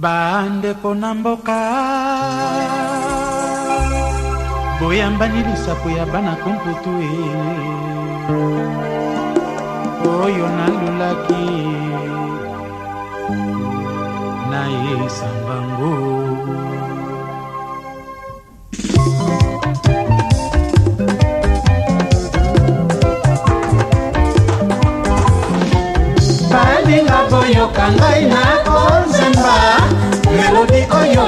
bandeko na mboka boyambani lisapo ya bana komputu e oyo nalulaki nayesa mbango balinga boyoka ngai na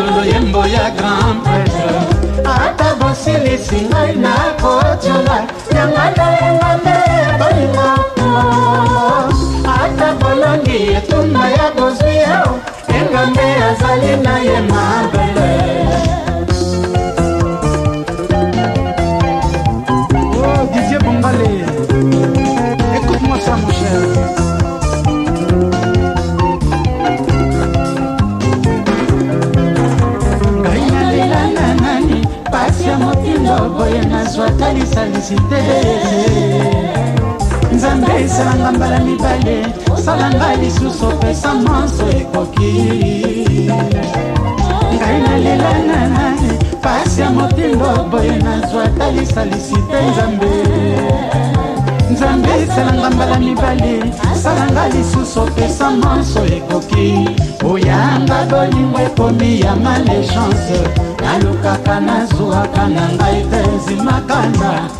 mokolo yembo ya grand prêtre ata bosilisi ngai nakotiola yanga nayenga nde mposa manso ekoki ngai nalela nana pasi ya motindo boye nazwa talisalisi te nzambe nzambe esalanga mbala mibale salanga lisusu opesa manso ekoki oyanga bolingo ekomi ya male chance nalukaka nazwaka na ngai te nzimakanda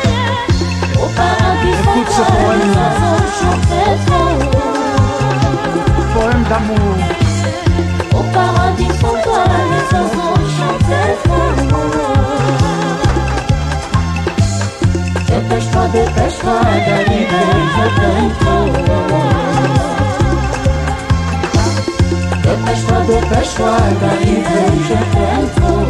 Écoute ce poème. Poème d'amour. Au é paradis pour toi, les oiseaux chantaient Dépêche-toi, dépêche-toi d'arriver, je t'aime trop. Dépêche-toi, dépêche-toi d'arriver, je t'aime trop.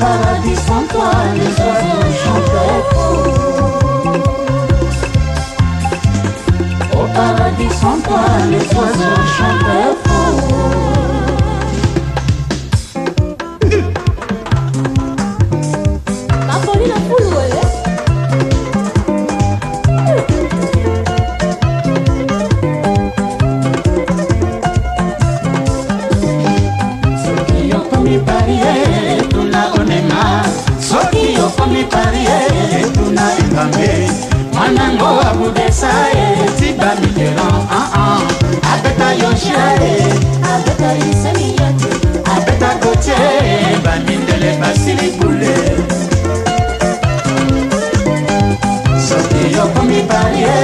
paradis sans toi, les oiseaux chantent. Au paradis sans toi, les oiseaux chantent. kobesa ye tiba mitterrand aan ah, ah. abeta yoshiare abeta lisemiyate abeta kote bamindele basili bule soki yokomi parie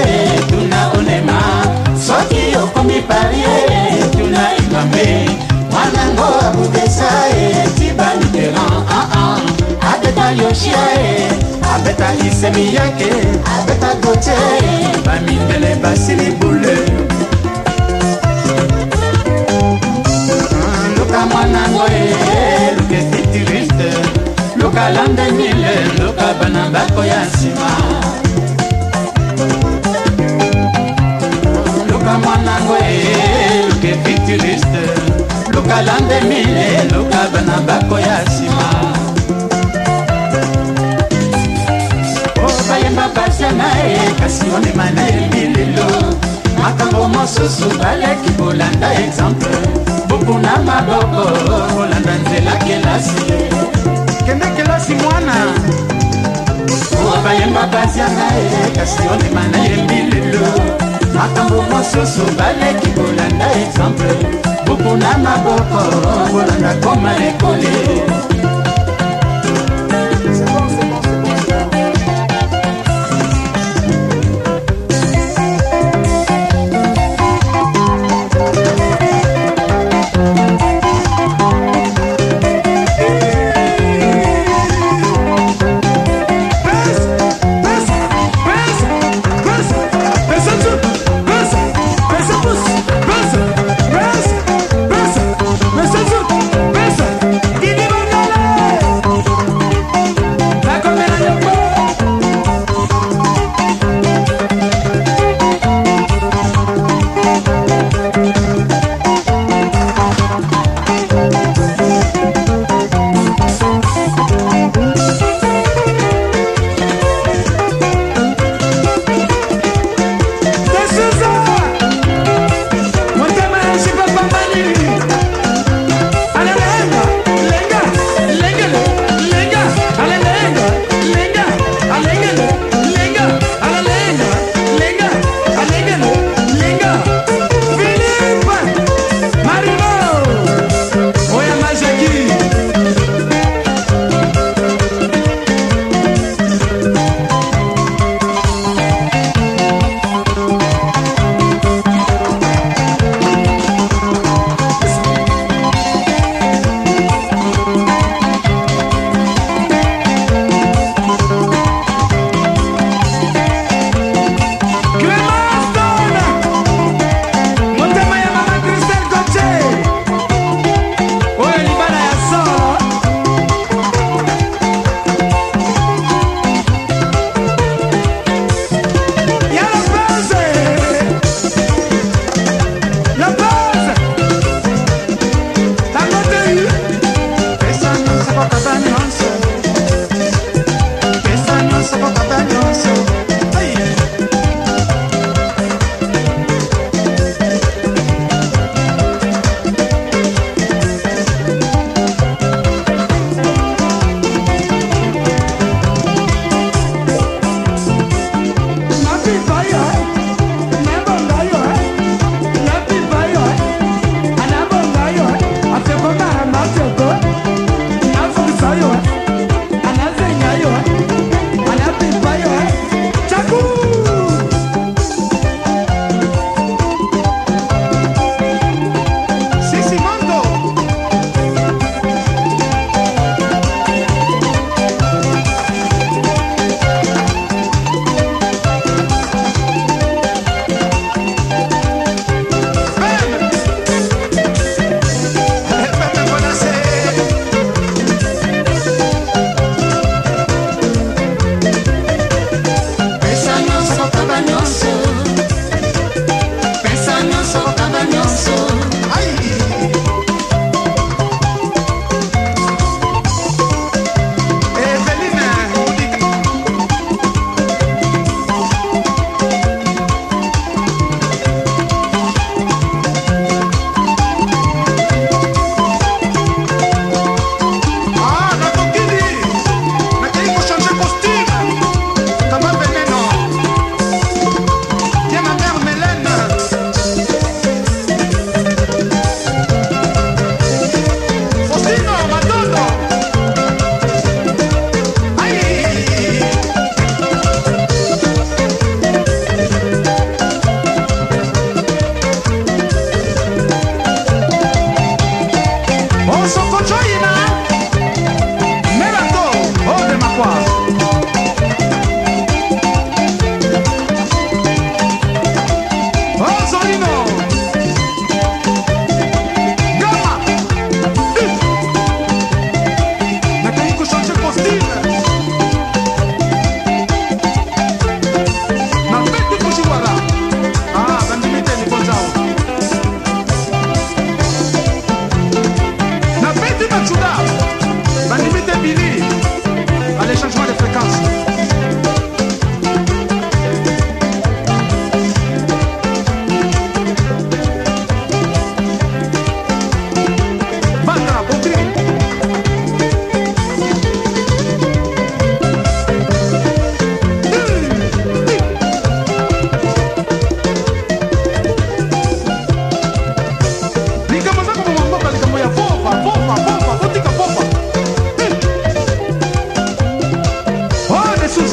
tuna onema soki yokomi parie tuna ibambe mwanango akobesa ye tiba mitterrand aan ah, abeta yoshiare abeta isemiyake abeta gote bamindele basili bule ah, luka mwanangoe luka titiriste luka landenile luka bana bako ya nsima ah, luka mwanangoe luka titiriste luka landemile luka bana bako ya nsima esika na ye kasi ondima na yebi lelo makambo mosusu baleki kolanda exemple bopuna maboko kolanda nzela kelasi kende kelasi mwana owa bayemba bazia na ye kasi ondima na yebi lelo makambo mosusu baleki kolanda exemple bopuna maboko kolanda koma ekole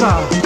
сказал